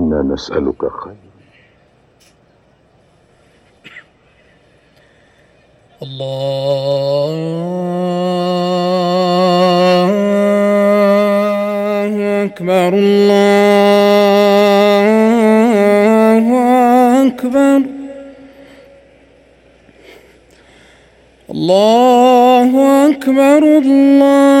إنا نسألك خير. الله أكبر الله أكبر. الله أكبر الله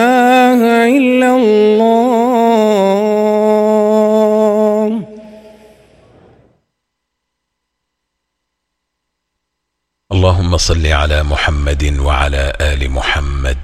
اللهم صل على محمد وعلى آل محمد.